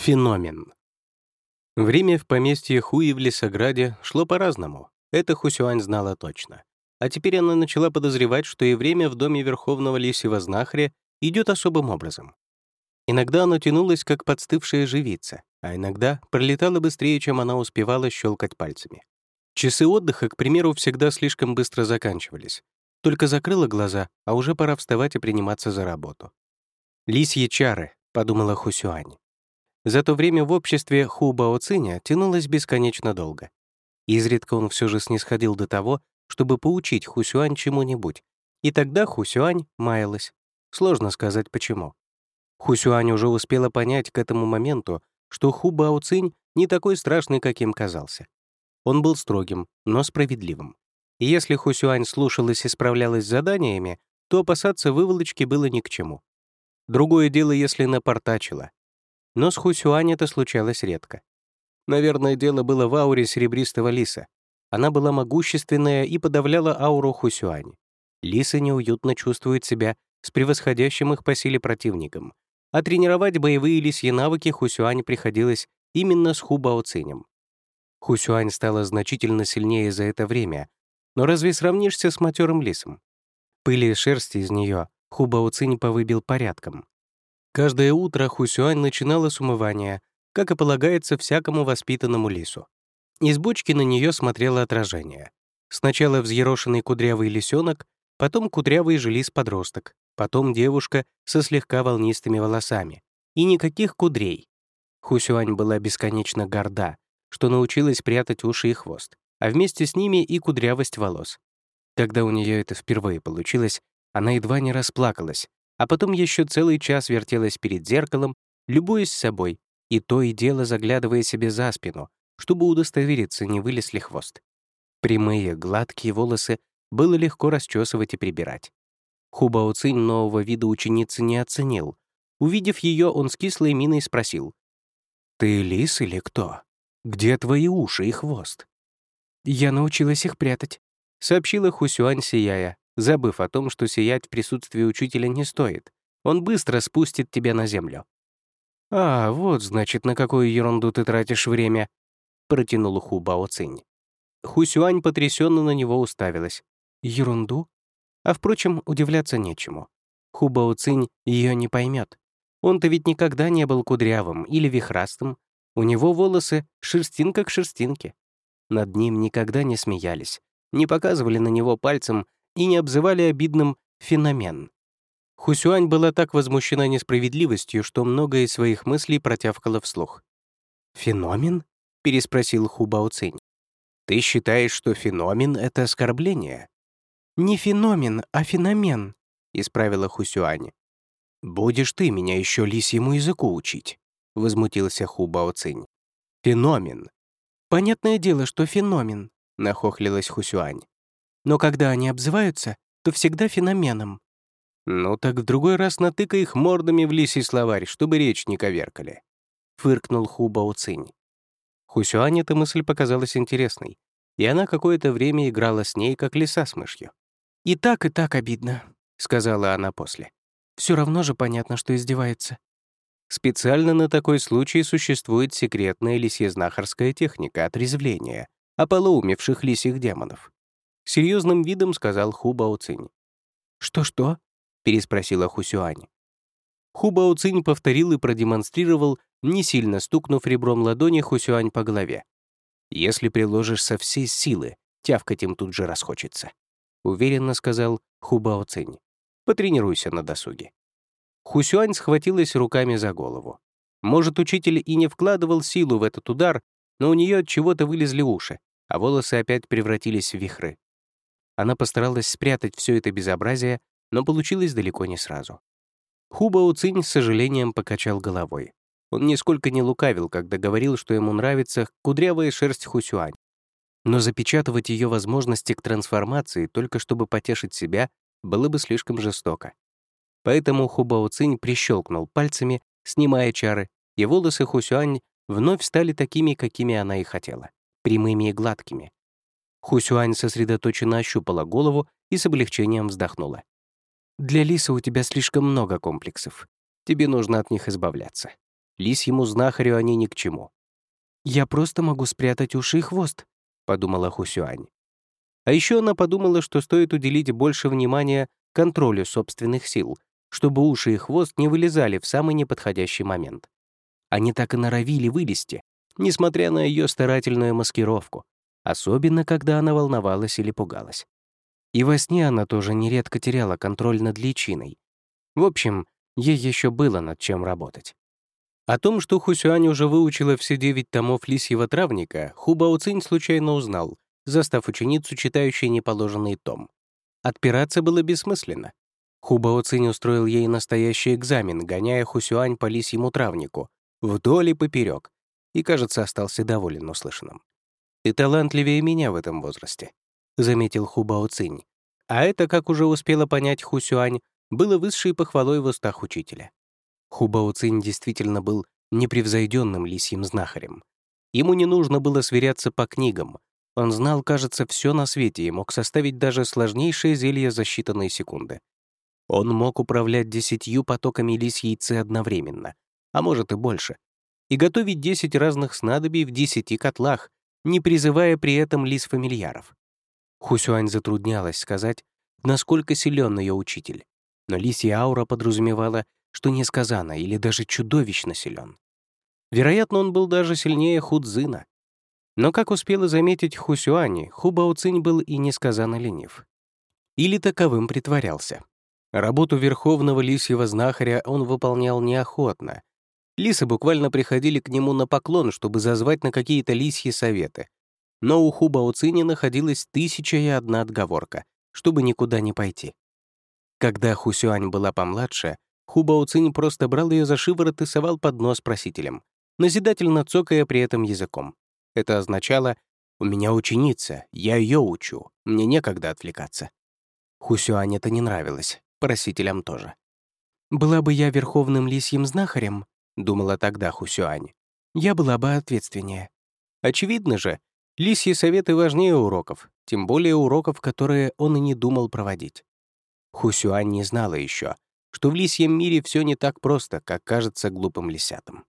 Феномен. Время в поместье Хуи в Лесограде шло по-разному. Это Хусюань знала точно. А теперь она начала подозревать, что и время в доме Верховного Лисьего Знахаря идет особым образом. Иногда оно тянулось, как подстывшая живица, а иногда пролетало быстрее, чем она успевала щелкать пальцами. Часы отдыха, к примеру, всегда слишком быстро заканчивались. Только закрыла глаза, а уже пора вставать и приниматься за работу. «Лисьи чары», — подумала Хусюань. За то время в обществе Ху Бао Циня тянулось бесконечно долго. Изредка он все же снисходил до того, чтобы поучить Хусюань чему-нибудь, и тогда Хусюань маялась. Сложно сказать, почему. Хусюань уже успела понять к этому моменту, что Ху Бао Цинь не такой страшный, каким казался. Он был строгим, но справедливым. И если Хусюань слушалась и справлялась с заданиями, то опасаться выволочки было ни к чему. Другое дело, если напортачила, но с Хусюань это случалось редко. Наверное, дело было в ауре серебристого лиса. Она была могущественная и подавляла ауру Хусюань. Лисы неуютно чувствуют себя с превосходящим их по силе противником, а тренировать боевые лисьи навыки Хусюань приходилось именно с Хубаоцинем. Хусюань стала значительно сильнее за это время, но разве сравнишься с матерым лисом? Пыли и шерсти из нее Хубаоцинь повыбил порядком. Каждое утро Хусюань начинала с умывания, как и полагается всякому воспитанному лису. Из бочки на нее смотрело отражение. Сначала взъерошенный кудрявый лисенок, потом кудрявый же лис-подросток, потом девушка со слегка волнистыми волосами. И никаких кудрей. Хусюань была бесконечно горда, что научилась прятать уши и хвост, а вместе с ними и кудрявость волос. Когда у нее это впервые получилось, она едва не расплакалась, а потом еще целый час вертелась перед зеркалом, любуясь собой, и то и дело заглядывая себе за спину, чтобы удостовериться, не вылез ли хвост. Прямые, гладкие волосы было легко расчесывать и прибирать. Хубао Цинь нового вида ученицы не оценил. Увидев ее, он с кислой миной спросил. «Ты лис или кто? Где твои уши и хвост?» «Я научилась их прятать», — сообщила Хусюань, сияя, забыв о том, что сиять в присутствии учителя не стоит. Он быстро спустит тебя на землю. «А, вот, значит, на какую ерунду ты тратишь время», — протянул Ху Бао Цинь. Хусюань потрясенно на него уставилась. «Ерунду?» А, впрочем, удивляться нечему. Ху Бао Цинь ее не поймет. Он-то ведь никогда не был кудрявым или вихрастым. У него волосы шерстинка к шерстинке. Над ним никогда не смеялись, не показывали на него пальцем и не обзывали обидным «феномен». Хусюань была так возмущена несправедливостью, что многое из своих мыслей протявкала вслух. «Феномен?» — переспросил Ху Бао Цинь. «Ты считаешь, что феномен — это оскорбление?» «Не феномен, а феномен», — исправила Хусюань. «Будешь ты меня еще лисьему языку учить», — возмутился Ху Бао Цинь. «Феномен». «Понятное дело, что феномен», — нахохлилась Хусюань. Но когда они обзываются, то всегда феноменом. «Ну так в другой раз натыкай их мордами в лисий словарь, чтобы речь не коверкали», — фыркнул Хуба Уцинь. Хусюань эта мысль показалась интересной, и она какое-то время играла с ней, как лиса с мышью. «И так, и так обидно», — сказала она после. Все равно же понятно, что издевается». Специально на такой случай существует секретная лисьезнахарская техника отрезвления ополоумевших лисих демонов. Серьезным видом сказал Ху Бао Цинь. «Что-что?» — переспросила Хусюань. Ху Бао Цинь повторил и продемонстрировал, не сильно стукнув ребром ладони Хусюань по голове. «Если приложишь со всей силы, тявкать им тут же расхочется», — уверенно сказал Ху Бао Цинь. «Потренируйся на досуге». Хусюань схватилась руками за голову. Может, учитель и не вкладывал силу в этот удар, но у нее от чего-то вылезли уши, а волосы опять превратились в вихры. Она постаралась спрятать все это безобразие, но получилось далеко не сразу. Хубао Цинь с сожалением покачал головой. Он нисколько не лукавил, когда говорил, что ему нравится кудрявая шерсть Хусюань. Но запечатывать ее возможности к трансформации только чтобы потешить себя было бы слишком жестоко. Поэтому Хубао Цинь прищелкнул пальцами, снимая чары, и волосы Хусюань вновь стали такими, какими она и хотела — прямыми и гладкими, Хусюань сосредоточенно ощупала голову и с облегчением вздохнула. «Для Лиса у тебя слишком много комплексов. Тебе нужно от них избавляться. Лисьему знахарю они ни к чему. «Я просто могу спрятать уши и хвост», — подумала Хусюань. А еще она подумала, что стоит уделить больше внимания контролю собственных сил, чтобы уши и хвост не вылезали в самый неподходящий момент. Они так и норовили вылезти, несмотря на ее старательную маскировку, особенно когда она волновалась или пугалась. И во сне она тоже нередко теряла контроль над личиной. В общем, ей еще было над чем работать. О том, что Хусюань уже выучила все девять томов лисьего травника, Ху Баоцинь случайно узнал, застав ученицу, читающей неположенный том. Отпираться было бессмысленно. Ху Баоцинь устроил ей настоящий экзамен, гоняя Хусюань по лисьему травнику, вдоль и поперек, и, кажется, остался доволен услышанным. «Ты талантливее меня в этом возрасте», — заметил Ху Баоцинь. А это, как уже успела понять Хусюань, было высшей похвалой в устах учителя. Хубао Цинь действительно был непревзойденным лисьим знахарем. Ему не нужно было сверяться по книгам. Он знал, кажется, все на свете и мог составить даже сложнейшее зелье за считанные секунды. Он мог управлять десятью потоками лисьей ци одновременно, а может и больше, и готовить десять разных снадобий в десяти котлах, не призывая при этом лис-фамильяров. Хусюань затруднялась сказать, насколько силен ее учитель, но лисья аура подразумевала что несказанно или даже чудовищно силен. Вероятно, он был даже сильнее Худзина. Но, как успела заметить Хусюани, Хубаоцинь был и несказанно ленив. Или таковым притворялся. Работу верховного лисьего знахаря он выполнял неохотно. Лисы буквально приходили к нему на поклон, чтобы зазвать на какие-то лисьи советы. Но у Хубаоцини находилась тысяча и одна отговорка, чтобы никуда не пойти. Когда Хусюань была помладше, Хубао Цинь просто брал ее за шиворот и совал под нос просителям, назидательно цокая при этом языком. Это означало «У меня ученица, я ее учу, мне некогда отвлекаться». Хусюань это не нравилось, просителям тоже. «Была бы я верховным лисьим знахарем», — думала тогда Хусюань, «я была бы ответственнее». Очевидно же, лисьи советы важнее уроков, тем более уроков, которые он и не думал проводить. Хусюань не знала еще, что в лисьем мире все не так просто, как кажется глупым лисятам.